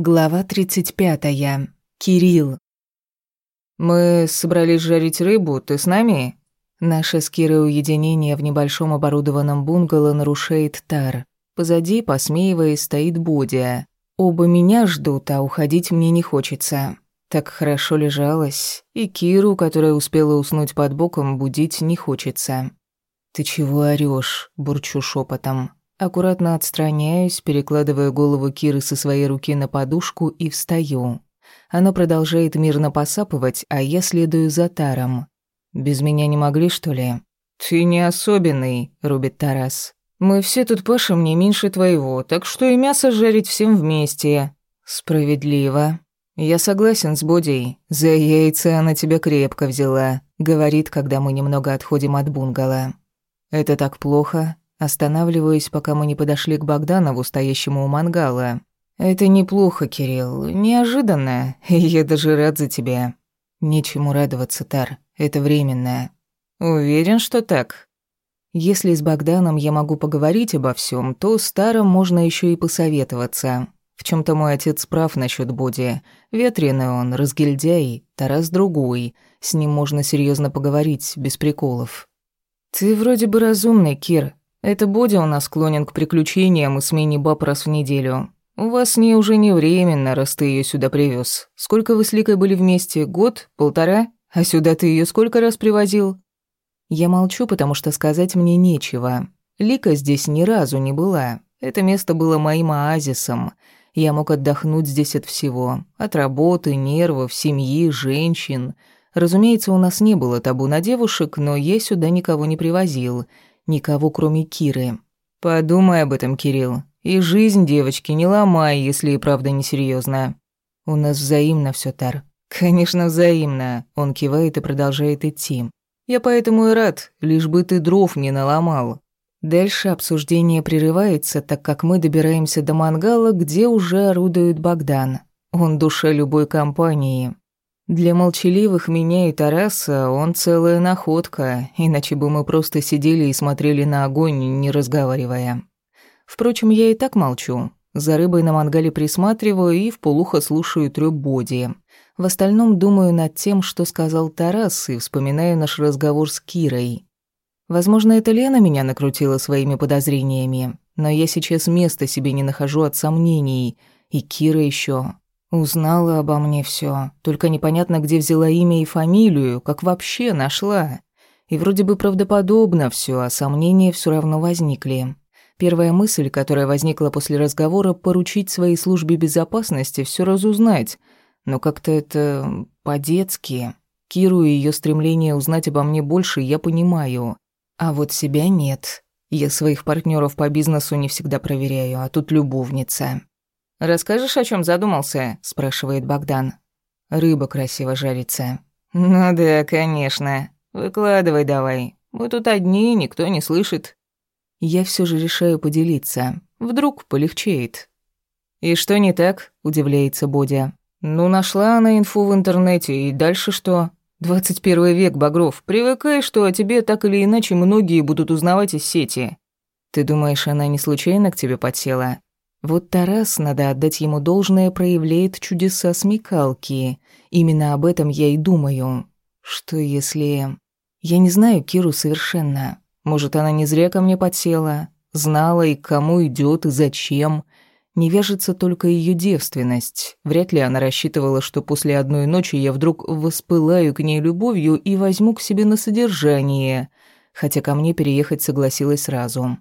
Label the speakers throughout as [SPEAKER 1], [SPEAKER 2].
[SPEAKER 1] Глава 35. Кирилл.
[SPEAKER 2] «Мы собрались жарить рыбу, ты с нами?»
[SPEAKER 1] Наше с Кирой уединение в небольшом оборудованном бунгало нарушает тар. Позади, посмеиваясь, стоит Бодя. Оба меня ждут, а уходить мне не хочется. Так хорошо лежалась. И Киру, которая успела уснуть под боком, будить не хочется. «Ты чего орёшь?» – бурчу шепотом. Аккуратно отстраняюсь, перекладываю голову Киры со своей руки на подушку и встаю. Она продолжает мирно посапывать, а я следую за Таром. «Без меня не могли, что ли?»
[SPEAKER 2] «Ты не особенный», — рубит Тарас. «Мы все тут пашем не меньше твоего, так что и мясо жарить всем вместе».
[SPEAKER 1] «Справедливо»,
[SPEAKER 2] «Я согласен с Бодей. За яйца она тебя крепко взяла», — говорит, когда мы немного отходим от бунгало. «Это так плохо?» Останавливаюсь, пока мы не подошли к Богданову, стоящему у мангала. «Это неплохо, Кирилл. Неожиданно. Я даже рад за тебя». «Нечему радоваться, Тар. Это временно». «Уверен, что так».
[SPEAKER 1] «Если с Богданом я могу поговорить обо всем, то с Таром можно еще и посоветоваться. В чем то мой отец прав насчет Боди. Ветреный он, разгильдяй, Тарас другой. С ним можно серьезно поговорить, без приколов».
[SPEAKER 2] «Ты вроде бы разумный, Кир», это Боди у нас склонен к приключениям и смене баб раз в неделю. У вас не уже не временно, раз ты ее сюда привез. Сколько вы с Ликой были вместе? Год? Полтора? А сюда ты ее сколько раз привозил?»
[SPEAKER 1] Я молчу, потому что сказать мне нечего. Лика здесь ни разу не была. Это место было моим оазисом. Я мог отдохнуть здесь от всего. От работы, нервов, семьи, женщин. Разумеется, у нас не было табу на девушек, но я сюда никого не привозил. Никого, кроме Киры.
[SPEAKER 2] «Подумай об этом, Кирилл. И жизнь девочки не ломай, если и правда несерьёзно.
[SPEAKER 1] У нас взаимно всё, Тар».
[SPEAKER 2] «Конечно, взаимно», — он кивает и продолжает идти. «Я поэтому и рад, лишь бы ты дров не наломал».
[SPEAKER 1] Дальше обсуждение прерывается, так как мы добираемся до мангала, где уже орудует Богдан. Он душа любой компании. Для молчаливых меня и Тараса он целая находка, иначе бы мы просто сидели и смотрели на огонь, не разговаривая. Впрочем, я и так молчу. За рыбой на мангале присматриваю и вполуха слушаю трёп боди. В остальном думаю над тем, что сказал Тарас, и вспоминаю наш разговор с Кирой. Возможно, это Лена меня накрутила своими подозрениями, но я сейчас места себе не нахожу от сомнений. И Кира еще. Узнала обо мне все, только непонятно, где взяла имя и фамилию, как вообще нашла. И вроде бы правдоподобно все, а сомнения все равно возникли. Первая мысль, которая возникла после разговора, поручить своей службе безопасности все разузнать. Но как-то это по-детски. Киру и ее стремление узнать обо мне больше я понимаю. А вот себя нет. Я своих партнеров по бизнесу не всегда проверяю, а тут любовница.
[SPEAKER 2] «Расскажешь, о чем задумался?» – спрашивает Богдан.
[SPEAKER 1] «Рыба красиво жарится».
[SPEAKER 2] «Ну да, конечно. Выкладывай давай. Мы тут одни, никто не слышит».
[SPEAKER 1] Я все же решаю поделиться. Вдруг полегчеет.
[SPEAKER 2] «И что не так?» – удивляется Бодя. «Ну, нашла она инфу в интернете, и дальше что?» «Двадцать первый век, Багров. Привыкай, что о тебе так или иначе многие будут узнавать из сети.
[SPEAKER 1] Ты думаешь, она не случайно к тебе подсела?» Вот Тарас, надо отдать ему должное, проявляет чудеса смекалки. Именно об этом я и думаю. Что если... Я не знаю Киру совершенно. Может, она не зря ко мне подсела. Знала и к кому идет и зачем. Не вяжется только ее девственность. Вряд ли она рассчитывала, что после одной ночи я вдруг воспылаю к ней любовью и возьму к себе на содержание. Хотя ко мне переехать согласилась сразу.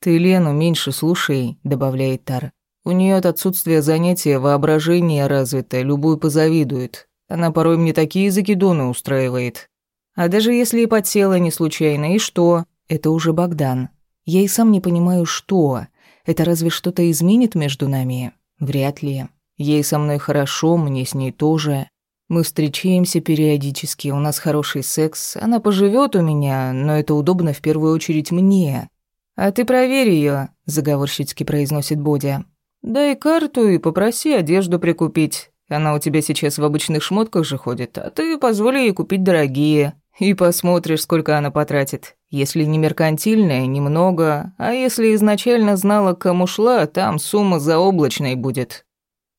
[SPEAKER 2] «Ты Лену меньше слушай», — добавляет Тар. «У нее от отсутствия занятия воображение развито, любую позавидует. Она порой мне такие закидоны устраивает». «А даже если и подсела не случайно, и что?»
[SPEAKER 1] «Это уже Богдан. Я и сам не понимаю, что. Это разве что-то изменит между нами? Вряд ли. Ей со мной хорошо, мне с ней тоже. Мы встречаемся периодически, у нас хороший секс. Она поживет у меня, но это удобно в первую очередь мне.
[SPEAKER 2] «А ты проверь ее, заговорщицки произносит Бодя. «Дай карту и попроси одежду прикупить. Она у тебя сейчас в обычных шмотках же ходит, а ты позволь ей купить дорогие. И посмотришь, сколько она потратит. Если не меркантильная, немного, а если изначально знала, к кому шла, там сумма заоблачной будет».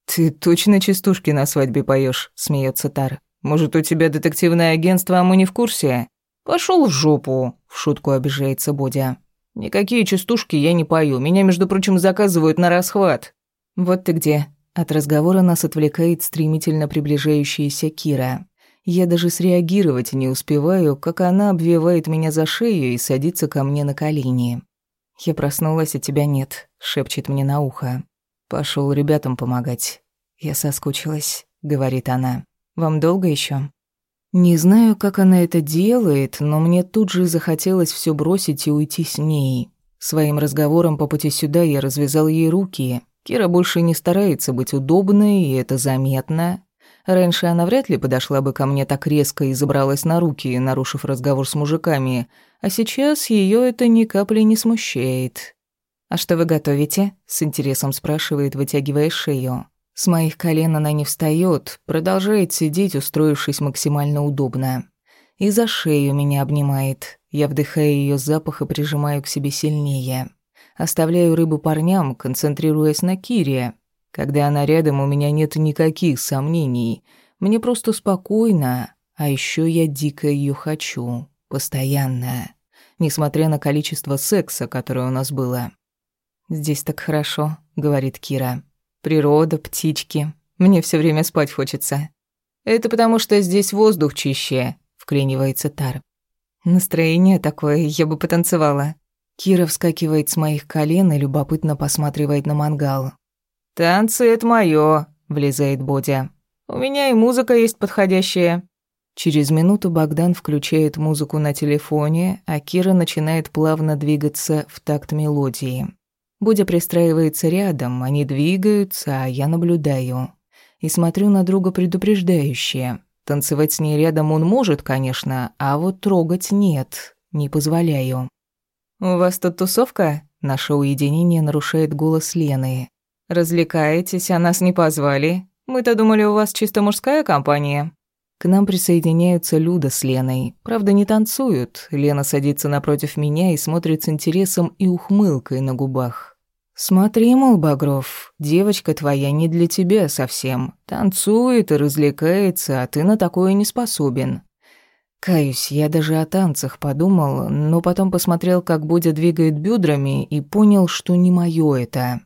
[SPEAKER 1] «Ты точно частушки на свадьбе поешь? смеется Тар. «Может, у тебя детективное агентство, а мы не в курсе?» Пошел в жопу», — в шутку обижается Бодя. Никакие частушки я не пою, меня, между прочим, заказывают на расхват. Вот ты где. От разговора нас отвлекает стремительно приближающаяся Кира. Я даже среагировать не успеваю, как она обвивает меня за шею и садится ко мне на колени. «Я проснулась, а тебя нет», — шепчет мне на ухо. Пошел ребятам помогать». «Я соскучилась», — говорит она. «Вам долго еще? Не знаю, как она это делает, но мне тут же захотелось все бросить и уйти с ней. Своим разговором по пути сюда я развязал ей руки. Кира больше не старается быть удобной, и это заметно. Раньше она вряд ли подошла бы ко мне так резко и забралась на руки, нарушив разговор с мужиками, а сейчас ее это ни капли не смущает. «А что вы готовите?» — с интересом спрашивает, вытягивая шею. С моих колен она не встает, продолжает сидеть, устроившись максимально удобно. И за шею меня обнимает. Я вдыхаю ее запах и прижимаю к себе сильнее. Оставляю рыбу парням, концентрируясь на Кире. Когда она рядом, у меня нет никаких сомнений. Мне просто спокойно, а еще я дико ее хочу. Постоянно. Несмотря на количество секса, которое у нас было. «Здесь так хорошо», — говорит Кира природа, птички. Мне все время спать хочется. Это потому, что здесь воздух чище, вклинивается Тар. Настроение такое, я бы потанцевала. Кира вскакивает с моих колен и любопытно посматривает на мангал.
[SPEAKER 2] Танцы это моё, влезает Бодя. У меня и музыка есть подходящая.
[SPEAKER 1] Через минуту Богдан включает музыку на телефоне, а Кира начинает плавно двигаться в такт мелодии. Будя пристраивается рядом, они двигаются, а я наблюдаю. И смотрю на друга предупреждающе. Танцевать с ней рядом он может, конечно, а вот трогать нет, не позволяю.
[SPEAKER 2] «У вас тут тусовка?» Наше уединение нарушает голос Лены. «Развлекаетесь, а нас не позвали. Мы-то думали, у вас чисто мужская компания».
[SPEAKER 1] К нам присоединяются Люда с Леной. Правда, не танцуют. Лена садится напротив меня и смотрит с интересом и ухмылкой на губах. «Смотри, мол, Багров, девочка твоя не для тебя совсем. Танцует и развлекается, а ты на такое не способен». Каюсь, я даже о танцах подумал, но потом посмотрел, как Бодя двигает бёдрами, и понял, что не мое это.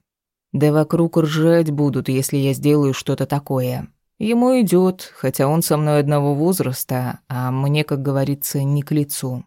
[SPEAKER 1] Да вокруг ржать будут, если я сделаю что-то такое. Ему идет, хотя он со мной одного возраста, а мне, как говорится, не к лицу.